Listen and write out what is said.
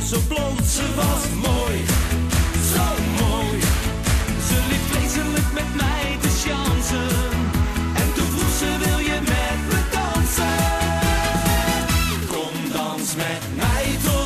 haren blond. Ze was mooi, zo mooi. Ze liep vreselijk met mij te chansen. En toen vroeg ze, wil je met me dansen? Kom dans met mij.